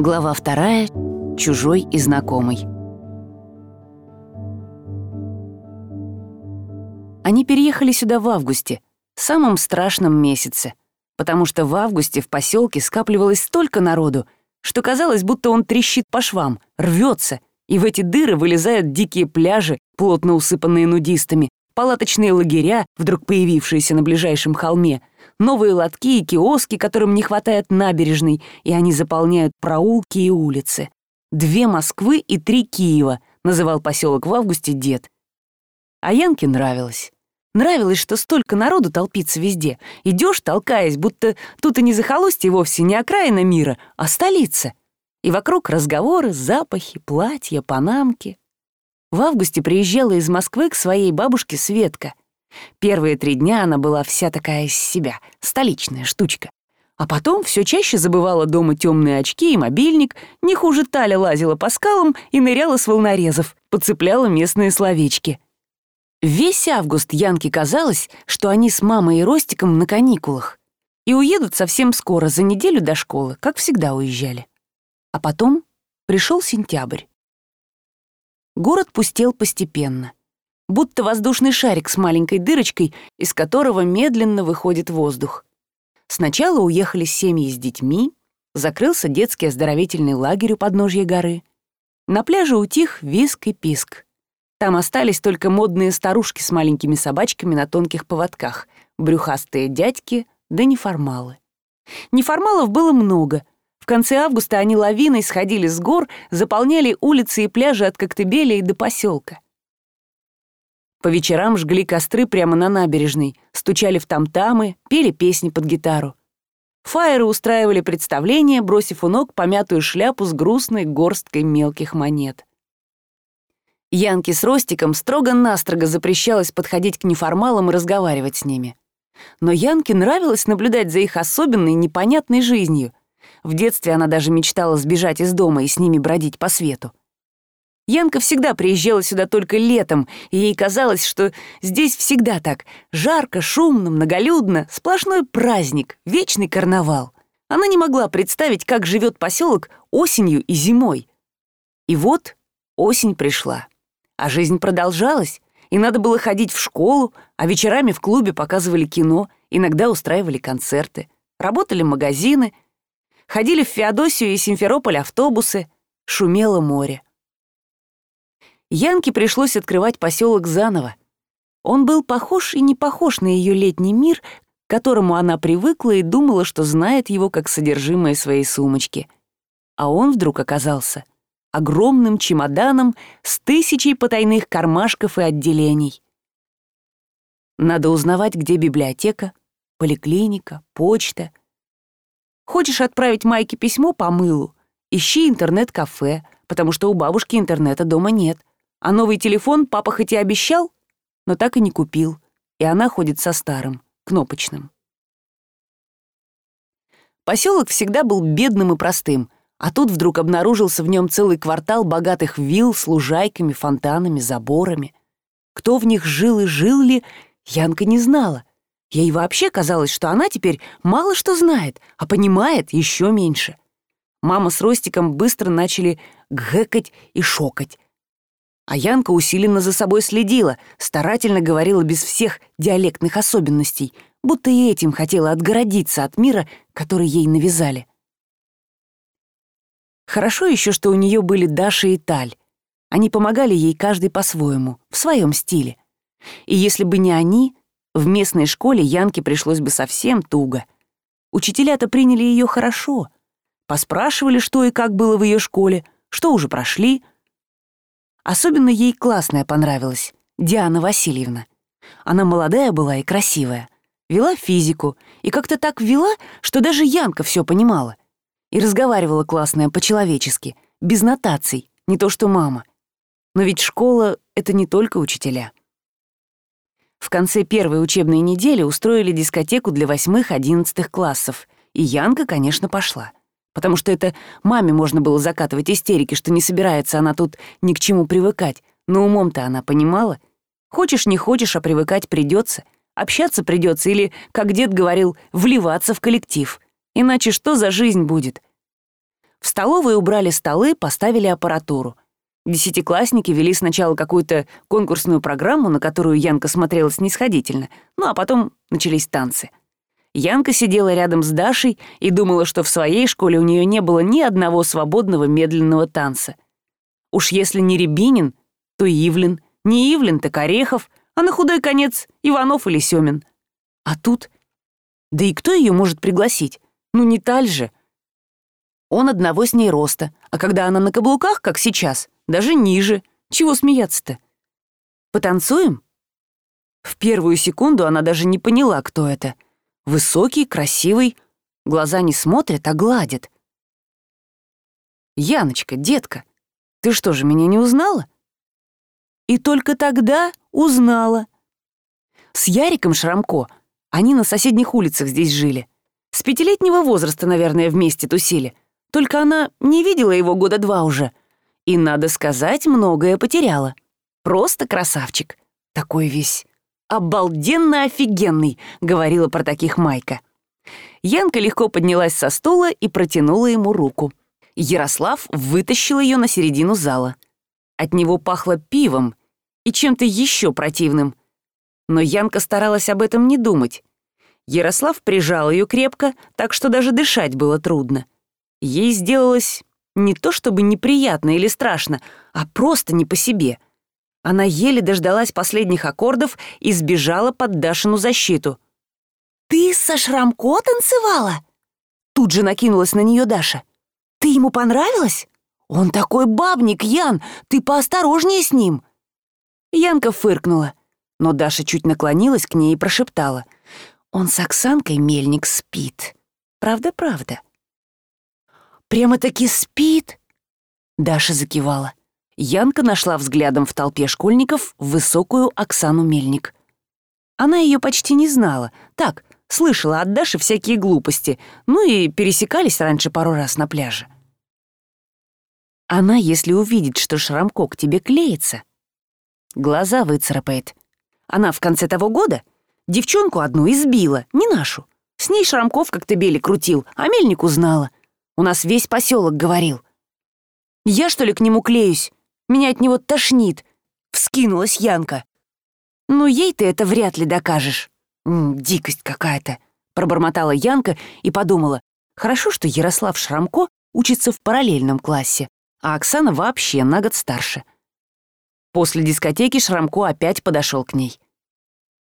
Глава вторая. Чужой и знакомый. Они переехали сюда в августе, самом страшном месяце, потому что в августе в поселке скапливалось столько народу, что казалось, будто он трещит по швам, рвется, и в эти дыры вылезают дикие пляжи, плотно усыпанные нудистами, палаточные лагеря, вдруг появившиеся на ближайшем холме, новые лотки и киоски, которым не хватает набережной, и они заполняют проулки и улицы. Две Москвы и три Киева, называл поселок в августе дед. А Янке нравилось. Нравилось, что столько народу толпится везде. Идешь, толкаясь, будто тут и не захолустье вовсе, не окраина мира, а столица. И вокруг разговоры, запахи, платья, панамки. В августе приезжала из Москвы к своей бабушке Светка. Первые три дня она была вся такая из себя, столичная штучка. А потом все чаще забывала дома темные очки и мобильник, не хуже Таля лазила по скалам и ныряла с волнорезов, подцепляла местные словечки. Весь август Янке казалось, что они с мамой и Ростиком на каникулах и уедут совсем скоро, за неделю до школы, как всегда уезжали. А потом пришел сентябрь. Город пустел постепенно будто воздушный шарик с маленькой дырочкой, из которого медленно выходит воздух. Сначала уехали семьи с детьми, закрылся детский оздоровительный лагерь у подножья горы. На пляже утих виск и писк. Там остались только модные старушки с маленькими собачками на тонких поводках, брюхастые дядьки да неформалы. Неформалов было много. В конце августа они лавиной сходили с гор, заполняли улицы и пляжи от Коктебеля до поселка. По вечерам жгли костры прямо на набережной, стучали в тамтамы, пели песни под гитару. Фаеры устраивали представления, бросив у ног помятую шляпу с грустной горсткой мелких монет. Янке с Ростиком строго-настрого запрещалось подходить к неформалам и разговаривать с ними. Но Янке нравилось наблюдать за их особенной, непонятной жизнью. В детстве она даже мечтала сбежать из дома и с ними бродить по свету. Янка всегда приезжала сюда только летом, и ей казалось, что здесь всегда так. Жарко, шумно, многолюдно, сплошной праздник, вечный карнавал. Она не могла представить, как живет поселок осенью и зимой. И вот осень пришла, а жизнь продолжалась, и надо было ходить в школу, а вечерами в клубе показывали кино, иногда устраивали концерты, работали магазины, ходили в Феодосию и Симферополь автобусы, шумело море. Янке пришлось открывать поселок заново. Он был похож и не похож на ее летний мир, к которому она привыкла и думала, что знает его как содержимое своей сумочки. А он вдруг оказался огромным чемоданом с тысячей потайных кармашков и отделений. Надо узнавать, где библиотека, поликлиника, почта. Хочешь отправить Майке письмо по мылу? Ищи интернет-кафе, потому что у бабушки интернета дома нет. А новый телефон папа хоть и обещал, но так и не купил, и она ходит со старым, кнопочным. Поселок всегда был бедным и простым, а тут вдруг обнаружился в нем целый квартал богатых вилл с лужайками, фонтанами, заборами. Кто в них жил и жил ли, Янка не знала. Ей вообще казалось, что она теперь мало что знает, а понимает еще меньше. Мама с Ростиком быстро начали гекать и шокать. А Янка усиленно за собой следила, старательно говорила без всех диалектных особенностей, будто и этим хотела отгородиться от мира, который ей навязали. Хорошо еще, что у нее были Даша и Таль. Они помогали ей каждый по-своему, в своем стиле. И если бы не они, в местной школе Янке пришлось бы совсем туго. Учителя-то приняли ее хорошо. Поспрашивали, что и как было в ее школе, что уже прошли — Особенно ей классная понравилась, Диана Васильевна. Она молодая была и красивая. Вела физику, и как-то так вела, что даже Янка все понимала. И разговаривала классная по-человечески, без нотаций, не то что мама. Но ведь школа — это не только учителя. В конце первой учебной недели устроили дискотеку для восьмых-одиннадцатых классов, и Янка, конечно, пошла потому что это маме можно было закатывать истерики, что не собирается она тут ни к чему привыкать, но умом-то она понимала. Хочешь, не хочешь, а привыкать придется, общаться придется или, как дед говорил, вливаться в коллектив. Иначе что за жизнь будет? В столовой убрали столы, поставили аппаратуру. Десятиклассники вели сначала какую-то конкурсную программу, на которую Янка смотрела снисходительно, ну а потом начались танцы. Янка сидела рядом с Дашей и думала, что в своей школе у нее не было ни одного свободного медленного танца. Уж если не Рябинин, то Ивлин, не Ивлин, так Орехов, а на худой конец Иванов или Семин. А тут... Да и кто ее может пригласить? Ну не Таль же. Он одного с ней роста, а когда она на каблуках, как сейчас, даже ниже. Чего смеяться-то? Потанцуем? В первую секунду она даже не поняла, кто это. Высокий, красивый, глаза не смотрят, а гладят. «Яночка, детка, ты что же, меня не узнала?» И только тогда узнала. С Яриком Шрамко они на соседних улицах здесь жили. С пятилетнего возраста, наверное, вместе тусили — только она не видела его года два уже. И, надо сказать, многое потеряла. Просто красавчик. Такой весь обалденно офигенный, говорила про таких Майка. Янка легко поднялась со стула и протянула ему руку. Ярослав вытащил ее на середину зала. От него пахло пивом и чем-то еще противным. Но Янка старалась об этом не думать. Ярослав прижал ее крепко, так что даже дышать было трудно. Ей сделалось не то чтобы неприятно или страшно, а просто не по себе. Она еле дождалась последних аккордов и сбежала под Дашину защиту. «Ты со Шрамко танцевала?» Тут же накинулась на нее Даша. «Ты ему понравилась? Он такой бабник, Ян, ты поосторожнее с ним!» Янка фыркнула, но Даша чуть наклонилась к ней и прошептала. «Он с Оксанкой мельник спит. Правда-правда?» Прямо-таки спит?» Даша закивала. Янка нашла взглядом в толпе школьников высокую Оксану Мельник. Она ее почти не знала. Так, слышала от Даши всякие глупости, ну и пересекались раньше пару раз на пляже. Она, если увидит, что Шрамко к тебе клеится, глаза выцарапает. Она в конце того года девчонку одну избила, не нашу. С ней Шрамков как-то бели крутил, а Мельник узнала. У нас весь поселок говорил. Я, что ли, к нему клеюсь? Меня от него тошнит. Вскинулась Янка. Ну, ей ты это вряд ли докажешь. М -м, дикость какая-то. Пробормотала Янка и подумала. Хорошо, что Ярослав Шрамко учится в параллельном классе, а Оксана вообще на год старше. После дискотеки Шрамко опять подошел к ней.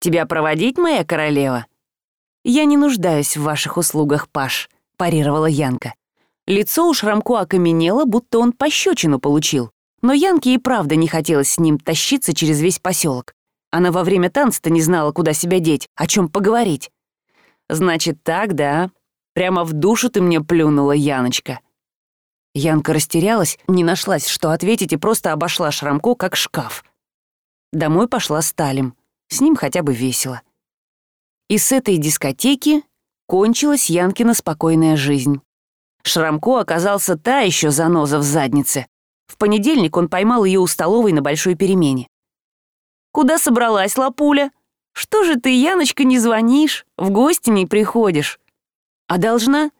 «Тебя проводить, моя королева?» «Я не нуждаюсь в ваших услугах, Паш», — парировала Янка. Лицо у Шрамко окаменело, будто он пощечину получил. Но Янке и правда не хотелось с ним тащиться через весь поселок. Она во время танца-то не знала, куда себя деть, о чем поговорить. «Значит так, да? Прямо в душу ты мне плюнула, Яночка». Янка растерялась, не нашлась, что ответить, и просто обошла Шрамко, как шкаф. Домой пошла с Талем. С ним хотя бы весело. И с этой дискотеки кончилась Янкина спокойная жизнь. Шрамко оказался та еще заноза в заднице. В понедельник он поймал ее у столовой на большой перемене. «Куда собралась, Лапуля? Что же ты, Яночка, не звонишь, в гости не приходишь?» «А должна?»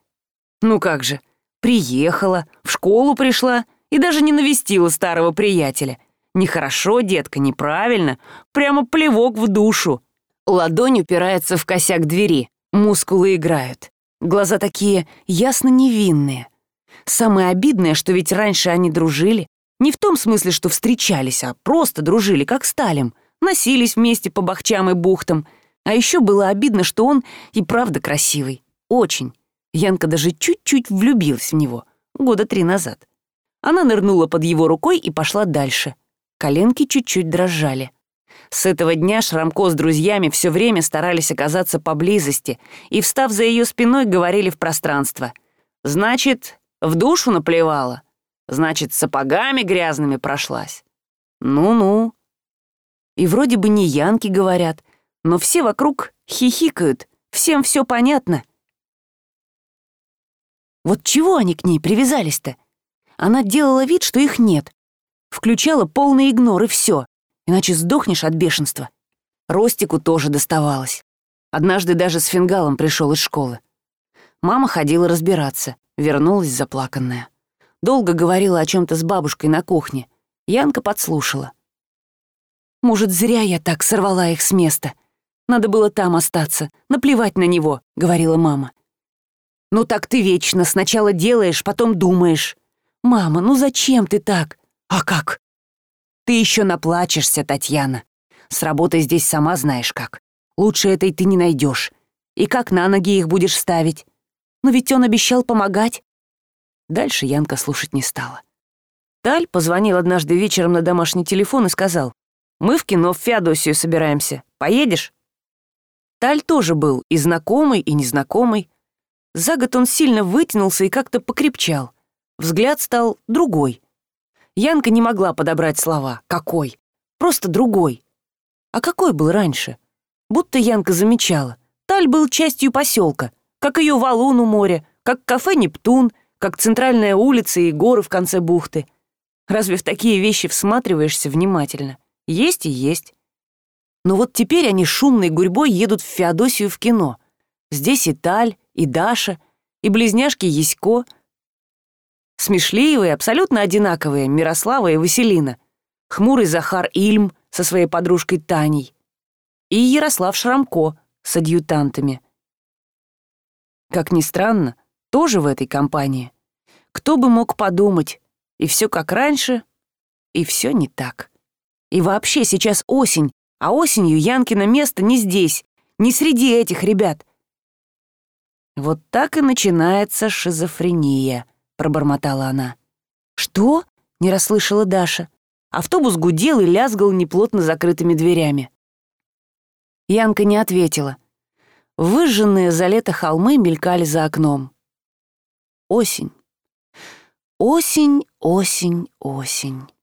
«Ну как же, приехала, в школу пришла и даже не навестила старого приятеля. Нехорошо, детка, неправильно, прямо плевок в душу». Ладонь упирается в косяк двери, мускулы играют. Глаза такие ясно невинные. Самое обидное, что ведь раньше они дружили. Не в том смысле, что встречались, а просто дружили, как Сталим. Носились вместе по бахчам и бухтам. А еще было обидно, что он и правда красивый. Очень. Янка даже чуть-чуть влюбилась в него. Года три назад. Она нырнула под его рукой и пошла дальше. Коленки чуть-чуть дрожали. С этого дня Шрамко с друзьями все время старались оказаться поблизости и, встав за ее спиной, говорили в пространство. «Значит, в душу наплевала? Значит, сапогами грязными прошлась? Ну-ну». И вроде бы не янки говорят, но все вокруг хихикают, всем все понятно. Вот чего они к ней привязались-то? Она делала вид, что их нет. Включала полный игнор и все иначе сдохнешь от бешенства. Ростику тоже доставалось. Однажды даже с фингалом пришел из школы. Мама ходила разбираться, вернулась заплаканная. Долго говорила о чем то с бабушкой на кухне. Янка подслушала. «Может, зря я так сорвала их с места. Надо было там остаться, наплевать на него», — говорила мама. «Ну так ты вечно сначала делаешь, потом думаешь. Мама, ну зачем ты так? А как? Ты еще наплачешься, Татьяна. С работой здесь сама знаешь как. Лучше этой ты не найдешь. И как на ноги их будешь ставить? Но ведь он обещал помогать. Дальше Янка слушать не стала. Таль позвонил однажды вечером на домашний телефон и сказал, «Мы в кино в Феодосию собираемся. Поедешь?» Таль тоже был и знакомый, и незнакомый. За год он сильно вытянулся и как-то покрепчал. Взгляд стал другой. Янка не могла подобрать слова «какой», просто другой. А какой был раньше? Будто Янка замечала. Таль был частью поселка, как ее валун у моря, как кафе «Нептун», как центральная улица и горы в конце бухты. Разве в такие вещи всматриваешься внимательно? Есть и есть. Но вот теперь они шумной гурьбой едут в Феодосию в кино. Здесь и Таль, и Даша, и близняшки Ясько. Смешливые, абсолютно одинаковые Мирослава и Василина. Хмурый Захар Ильм со своей подружкой Таней. И Ярослав Шрамко с адъютантами. Как ни странно, тоже в этой компании. Кто бы мог подумать, и все как раньше, и все не так. И вообще сейчас осень, а осенью Янкино место не здесь, не среди этих ребят. «Вот так и начинается шизофрения», — пробормотала она. «Что?» — не расслышала Даша. Автобус гудел и лязгал неплотно закрытыми дверями. Янка не ответила. Выжженные за лето холмы мелькали за окном. Осень. Осень, осень, осень.